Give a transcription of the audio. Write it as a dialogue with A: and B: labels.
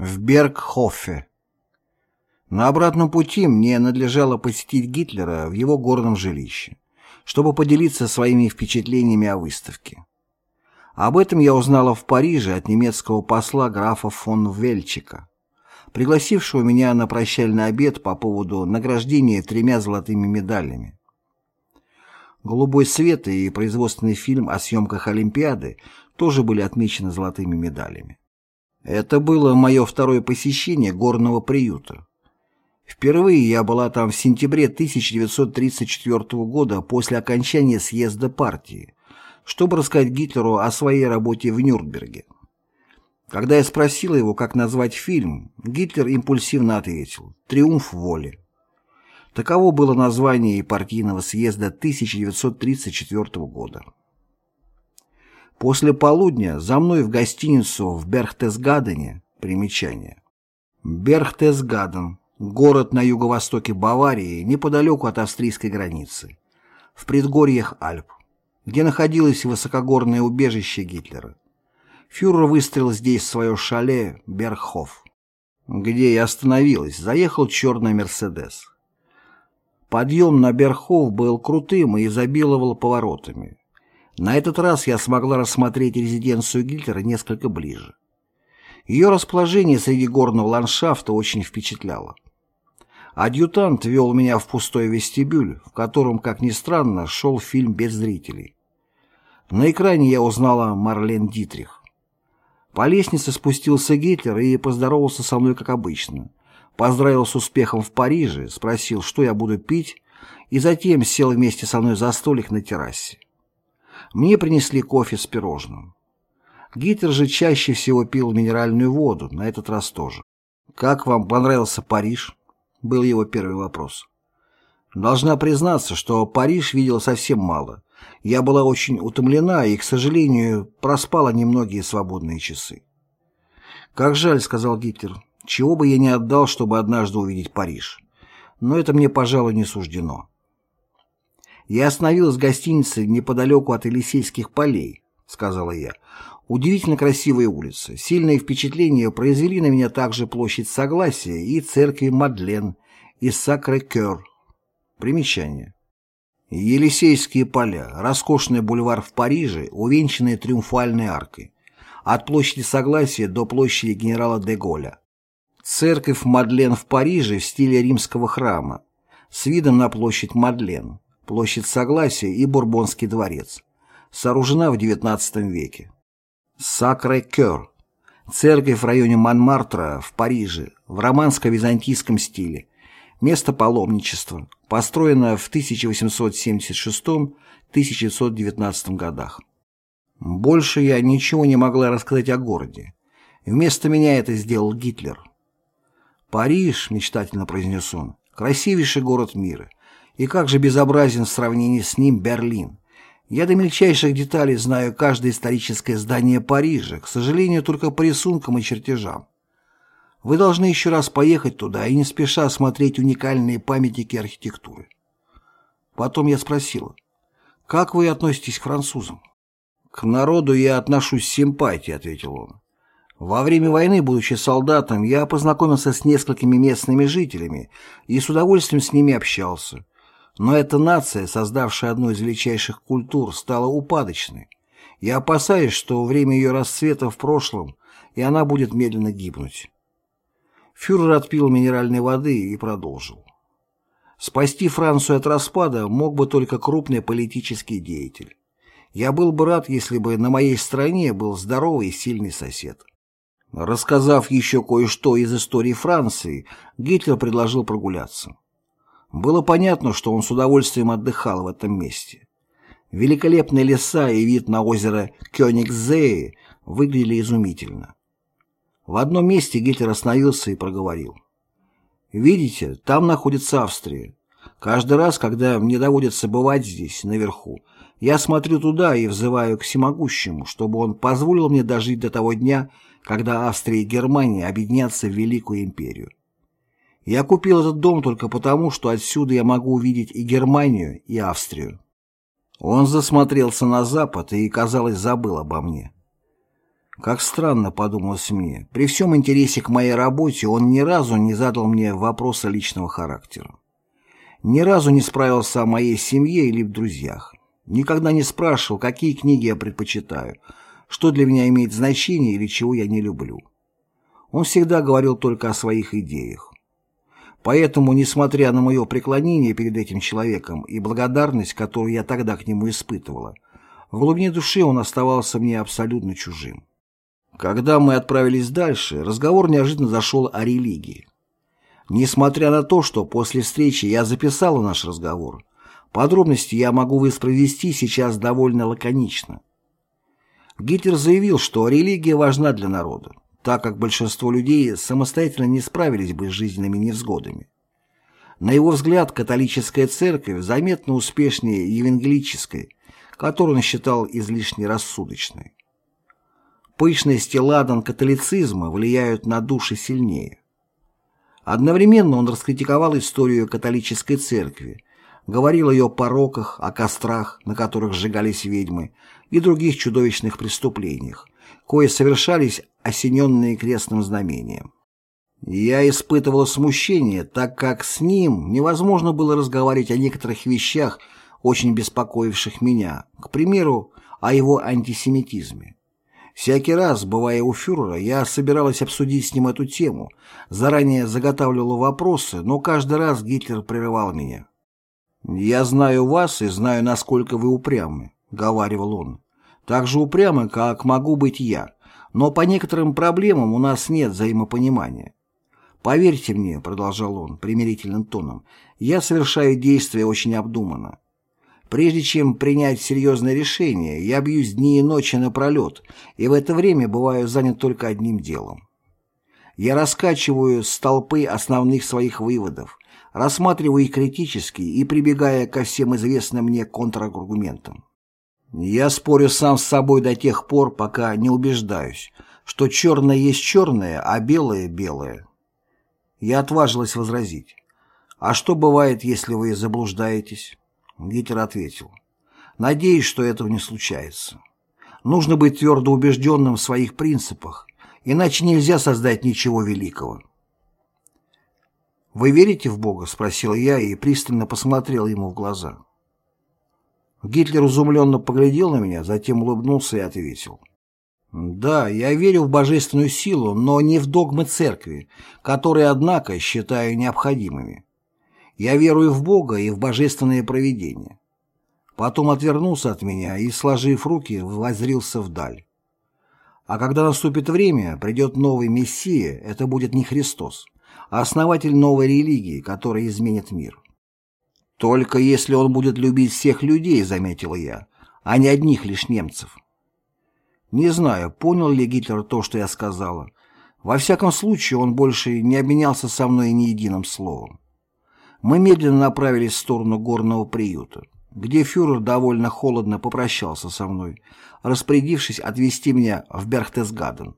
A: В Бергхофе. На обратном пути мне надлежало посетить Гитлера в его горном жилище, чтобы поделиться своими впечатлениями о выставке. Об этом я узнала в Париже от немецкого посла графа фон Вельчика, пригласившего меня на прощальный обед по поводу награждения тремя золотыми медалями. «Голубой свет» и производственный фильм о съемках Олимпиады тоже были отмечены золотыми медалями. Это было мое второе посещение горного приюта. Впервые я была там в сентябре 1934 года после окончания съезда партии, чтобы рассказать Гитлеру о своей работе в Нюрнберге. Когда я спросила его, как назвать фильм, Гитлер импульсивно ответил «Триумф воли». Таково было название и партийного съезда 1934 года. После полудня за мной в гостиницу в Берхтесгадене примечание. Берхтесгаден – город на юго-востоке Баварии, неподалеку от австрийской границы, в предгорьях Альп, где находилось высокогорное убежище Гитлера. Фюрер выстроил здесь свое шале Берхоф, где я остановилась, заехал черный «Мерседес». Подъем на Берхоф был крутым и изобиловал поворотами. На этот раз я смогла рассмотреть резиденцию Гитлера несколько ближе. Ее расположение среди горного ландшафта очень впечатляло. Адъютант вел меня в пустой вестибюль, в котором, как ни странно, шел фильм без зрителей. На экране я узнала Марлен Дитрих. По лестнице спустился Гитлер и поздоровался со мной, как обычно. Поздравил с успехом в Париже, спросил, что я буду пить, и затем сел вместе со мной за столик на террасе. Мне принесли кофе с пирожным. Гитлер же чаще всего пил минеральную воду, на этот раз тоже. «Как вам понравился Париж?» — был его первый вопрос. Должна признаться, что Париж видел совсем мало. Я была очень утомлена и, к сожалению, проспала немногие свободные часы. «Как жаль», — сказал Гитлер, — «чего бы я не отдал, чтобы однажды увидеть Париж. Но это мне, пожалуй, не суждено». «Я остановилась в гостинице неподалеку от Елисейских полей», — сказала я. «Удивительно красивые улицы. Сильное впечатление произвели на меня также площадь Согласия и церкви Мадлен и Сакре-Кёр». Примечание. Елисейские поля, роскошный бульвар в Париже, увенчанный триумфальной аркой. От площади Согласия до площади генерала де Голля. Церковь Мадлен в Париже в стиле римского храма, с видом на площадь Мадлен площадь Согласия и Бурбонский дворец. Сооружена в XIX веке. Сакре-Кёр. Церковь в районе Монмартра в Париже в романско-византийском стиле. Место паломничества. Построено в 1876-1919 годах. Больше я ничего не могла рассказать о городе. Вместо меня это сделал Гитлер. «Париж», — мечтательно произнес он, — «красивейший город мира. И как же безобразен в сравнении с ним Берлин. Я до мельчайших деталей знаю каждое историческое здание Парижа, к сожалению, только по рисункам и чертежам. Вы должны еще раз поехать туда и не спеша осмотреть уникальные памятники архитектуры. Потом я спросила, как вы относитесь к французам? К народу я отношусь с симпатией, ответил он. Во время войны, будучи солдатом, я познакомился с несколькими местными жителями и с удовольствием с ними общался. Но эта нация, создавшая одну из величайших культур, стала упадочной. Я опасаюсь, что время ее расцвета в прошлом, и она будет медленно гибнуть. Фюрер отпил минеральной воды и продолжил. Спасти Францию от распада мог бы только крупный политический деятель. Я был бы рад, если бы на моей стороне был здоровый и сильный сосед. Рассказав еще кое-что из истории Франции, Гитлер предложил прогуляться. Было понятно, что он с удовольствием отдыхал в этом месте. Великолепные леса и вид на озеро Кёнигсзее выглядели изумительно. В одном месте Гитлер остановился и проговорил. «Видите, там находится Австрия. Каждый раз, когда мне доводится бывать здесь, наверху, я смотрю туда и взываю к всемогущему, чтобы он позволил мне дожить до того дня, когда Австрия и Германия объединятся в Великую империю. Я купил этот дом только потому, что отсюда я могу увидеть и Германию, и Австрию. Он засмотрелся на запад и, казалось, забыл обо мне. Как странно, подумалось мне, при всем интересе к моей работе он ни разу не задал мне вопроса личного характера. Ни разу не справился о моей семье или друзьях. Никогда не спрашивал, какие книги я предпочитаю, что для меня имеет значение или чего я не люблю. Он всегда говорил только о своих идеях. Поэтому, несмотря на мое преклонение перед этим человеком и благодарность, которую я тогда к нему испытывала, в глубине души он оставался мне абсолютно чужим. Когда мы отправились дальше, разговор неожиданно зашел о религии. Несмотря на то, что после встречи я записала наш разговор, подробности я могу воспроизвести сейчас довольно лаконично. Гитлер заявил, что религия важна для народа, так как большинство людей самостоятельно не справились бы с жизненными невзгодами. На его взгляд, католическая церковь заметно успешнее евангелической, которую он считал излишне рассудочной. Пышность и ладан католицизма влияют на души сильнее. Одновременно он раскритиковал историю католической церкви, говорил о ее пороках, о кострах, на которых сжигались ведьмы, и других чудовищных преступлениях, кое совершались осененные крестным знамением. Я испытывал смущение, так как с ним невозможно было разговаривать о некоторых вещах, очень беспокоивших меня, к примеру, о его антисемитизме. Всякий раз, бывая у фюрера, я собиралась обсудить с ним эту тему, заранее заготавливала вопросы, но каждый раз Гитлер прерывал меня. «Я знаю вас и знаю, насколько вы упрямы», — говаривал он. «Так же упрямы, как могу быть я, но по некоторым проблемам у нас нет взаимопонимания. Поверьте мне», — продолжал он примирительным тоном, — «я совершаю действия очень обдуманно. Прежде чем принять серьезное решение, я бьюсь дни и ночи напролет, и в это время бываю занят только одним делом. Я раскачиваю столпы основных своих выводов, рассматриваю их критически и прибегая ко всем известным мне контраргументам. Я спорю сам с собой до тех пор, пока не убеждаюсь, что черное есть черное, а белое — белое. Я отважилась возразить. А что бывает, если вы заблуждаетесь? Гитлер ответил. «Надеюсь, что этого не случается. Нужно быть твердо убежденным в своих принципах, иначе нельзя создать ничего великого». «Вы верите в Бога?» — спросил я и пристально посмотрел ему в глаза. Гитлер изумленно поглядел на меня, затем улыбнулся и ответил. «Да, я верю в божественную силу, но не в догмы церкви, которые, однако, считаю необходимыми. Я верую в Бога и в божественное провидение. Потом отвернулся от меня и, сложив руки, воззрился вдаль. А когда наступит время, придет новый Мессия, это будет не Христос, а основатель новой религии, которая изменит мир. Только если он будет любить всех людей, заметил я, а не одних лишь немцев. Не знаю, понял ли Гитлер то, что я сказала. Во всяком случае, он больше не обменялся со мной ни единым словом. Мы медленно направились в сторону горного приюта, где фюрер довольно холодно попрощался со мной, распорядившись отвезти меня в Берхтесгаден.